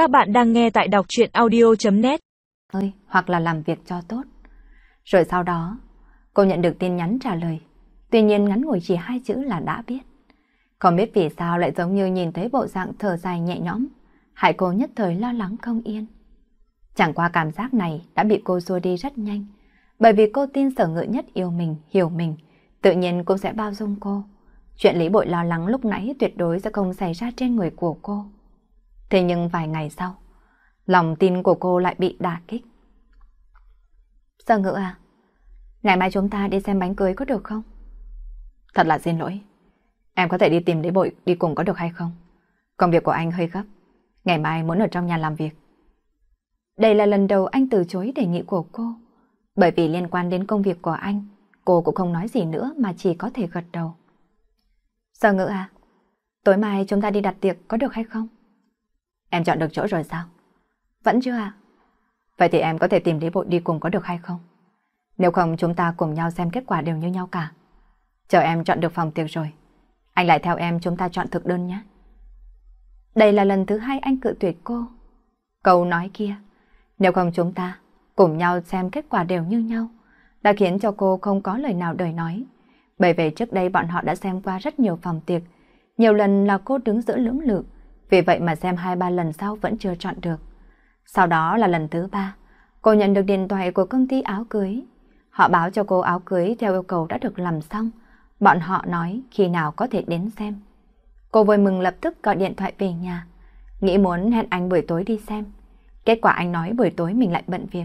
Các bạn đang nghe tại đọc chuyện audio.net ơi hoặc là làm việc cho tốt. Rồi sau đó, cô nhận được tin nhắn trả lời. Tuy nhiên ngắn ngủi chỉ hai chữ là đã biết. Không biết vì sao lại giống như nhìn thấy bộ dạng thở dài nhẹ nhõm, hại cô nhất thời lo lắng không yên. Chẳng qua cảm giác này đã bị cô xua đi rất nhanh, bởi vì cô tin sở ngự nhất yêu mình, hiểu mình, tự nhiên cũng sẽ bao dung cô. Chuyện lý bội lo lắng lúc nãy tuyệt đối sẽ không xảy ra trên người của cô. Thế nhưng vài ngày sau, lòng tin của cô lại bị đả kích. Sở ngữ à, ngày mai chúng ta đi xem bánh cưới có được không? Thật là xin lỗi. Em có thể đi tìm đế bội đi cùng có được hay không? Công việc của anh hơi gấp. Ngày mai muốn ở trong nhà làm việc. Đây là lần đầu anh từ chối đề nghị của cô. Bởi vì liên quan đến công việc của anh, cô cũng không nói gì nữa mà chỉ có thể gật đầu. Sở ngữ à, tối mai chúng ta đi đặt tiệc có được hay không? Em chọn được chỗ rồi sao? Vẫn chưa à? Vậy thì em có thể tìm Lý Bội đi cùng có được hay không? Nếu không chúng ta cùng nhau xem kết quả đều như nhau cả. Chờ em chọn được phòng tiệc rồi. Anh lại theo em chúng ta chọn thực đơn nhé. Đây là lần thứ hai anh cự tuyệt cô. Câu nói kia, nếu không chúng ta cùng nhau xem kết quả đều như nhau, đã khiến cho cô không có lời nào đời nói. Bởi vì trước đây bọn họ đã xem qua rất nhiều phòng tiệc, nhiều lần là cô đứng giữa lưỡng lự, vì vậy mà xem hai ba lần sau vẫn chưa chọn được. Sau đó là lần thứ ba, cô nhận được điện thoại của công ty áo cưới. Họ báo cho cô áo cưới theo yêu cầu đã được làm xong. Bọn họ nói khi nào có thể đến xem. Cô vui mừng lập tức gọi điện thoại về nhà, nghĩ muốn hẹn anh buổi tối đi xem. Kết quả anh nói buổi tối mình lại bận việc.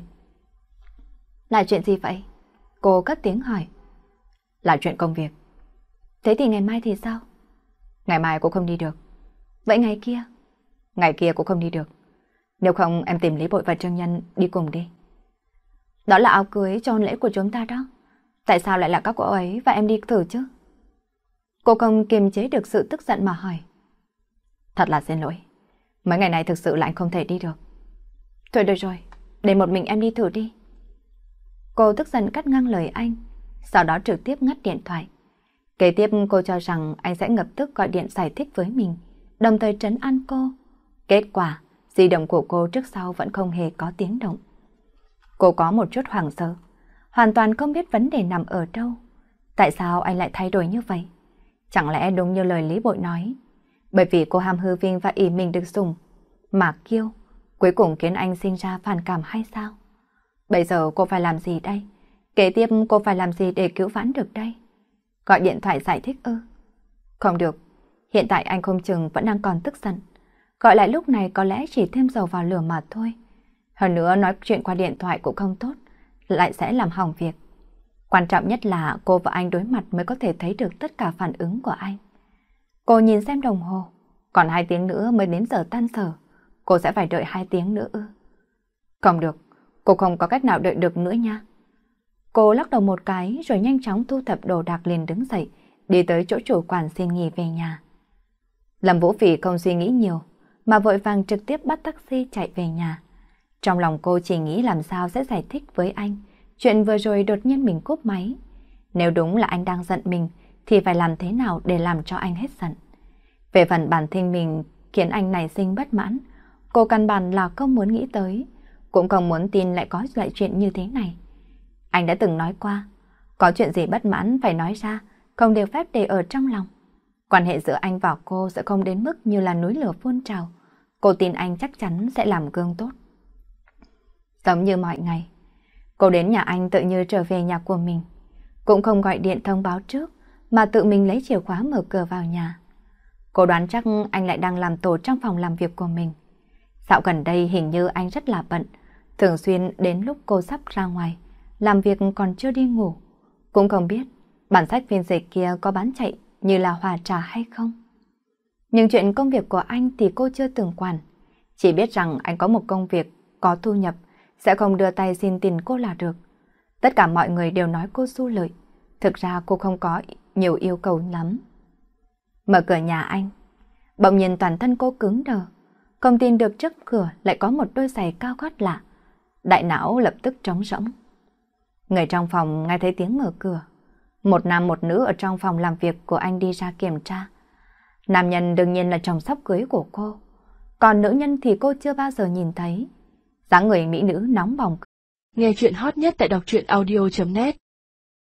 Là chuyện gì vậy? Cô cất tiếng hỏi. Là chuyện công việc. Thế thì ngày mai thì sao? Ngày mai cô không đi được. Vậy ngày kia? Ngày kia cũng không đi được. Nếu không em tìm Lý Bội và Trương Nhân đi cùng đi. Đó là áo cưới cho hôn lễ của chúng ta đó. Tại sao lại là các cô ấy và em đi thử chứ? Cô không kiềm chế được sự tức giận mà hỏi. Thật là xin lỗi. Mấy ngày này thực sự là anh không thể đi được. Thôi được rồi, để một mình em đi thử đi. Cô tức giận cắt ngang lời anh, sau đó trực tiếp ngắt điện thoại. Kế tiếp cô cho rằng anh sẽ ngập tức gọi điện giải thích với mình, đồng thời trấn an cô. Kết quả, di động của cô trước sau vẫn không hề có tiếng động. Cô có một chút hoảng sợ, hoàn toàn không biết vấn đề nằm ở đâu. Tại sao anh lại thay đổi như vậy? Chẳng lẽ đúng như lời Lý Bội nói? Bởi vì cô ham hư vinh và ý mình được dùng, mà kiêu, cuối cùng khiến anh sinh ra phản cảm hay sao? Bây giờ cô phải làm gì đây? Kế tiếp cô phải làm gì để cứu vãn được đây? Gọi điện thoại giải thích ư? Không được, hiện tại anh không chừng vẫn đang còn tức giận. Gọi lại lúc này có lẽ chỉ thêm dầu vào lửa mà thôi. Hơn nữa nói chuyện qua điện thoại cũng không tốt, lại sẽ làm hỏng việc. Quan trọng nhất là cô và anh đối mặt mới có thể thấy được tất cả phản ứng của anh. Cô nhìn xem đồng hồ, còn hai tiếng nữa mới đến giờ tan sở. Cô sẽ phải đợi hai tiếng nữa ư? Không được, cô không có cách nào đợi được nữa nha. Cô lắc đầu một cái rồi nhanh chóng thu thập đồ đạc liền đứng dậy, đi tới chỗ chủ quản xin nghỉ về nhà. Lâm Vũ Phỉ không suy nghĩ nhiều, mà vội vàng trực tiếp bắt taxi chạy về nhà. Trong lòng cô chỉ nghĩ làm sao sẽ giải thích với anh chuyện vừa rồi đột nhiên mình cúp máy. Nếu đúng là anh đang giận mình thì phải làm thế nào để làm cho anh hết giận. Về phần bản thân mình khiến anh này sinh bất mãn, cô căn bản là không muốn nghĩ tới, cũng không muốn tin lại có loại chuyện như thế này. Anh đã từng nói qua, có chuyện gì bất mãn phải nói ra, không đều phép để ở trong lòng. Quan hệ giữa anh và cô sẽ không đến mức như là núi lửa phun trào. Cô tin anh chắc chắn sẽ làm gương tốt. Giống như mọi ngày, cô đến nhà anh tự như trở về nhà của mình. Cũng không gọi điện thông báo trước, mà tự mình lấy chìa khóa mở cửa vào nhà. Cô đoán chắc anh lại đang làm tổ trong phòng làm việc của mình. Dạo gần đây hình như anh rất là bận, thường xuyên đến lúc cô sắp ra ngoài, làm việc còn chưa đi ngủ. Cũng không biết bản sách phiên dịch kia có bán chạy như là hòa trà hay không. Nhưng chuyện công việc của anh thì cô chưa từng quản. Chỉ biết rằng anh có một công việc có thu nhập, sẽ không đưa tay xin tiền cô là được. Tất cả mọi người đều nói cô su lợi. Thực ra cô không có nhiều yêu cầu lắm. Mở cửa nhà anh, bỗng nhiên toàn thân cô cứng đờ. Không tin được trước cửa lại có một đôi giày cao gót lạ. Đại não lập tức trống rỗng. Người trong phòng nghe thấy tiếng mở cửa. Một nam một nữ ở trong phòng làm việc của anh đi ra kiểm tra. Nam nhân đương nhiên là chồng sắp cưới của cô. Còn nữ nhân thì cô chưa bao giờ nhìn thấy. dáng người mỹ nữ nóng bỏng. Nghe chuyện hot nhất tại đọc truyện audio.net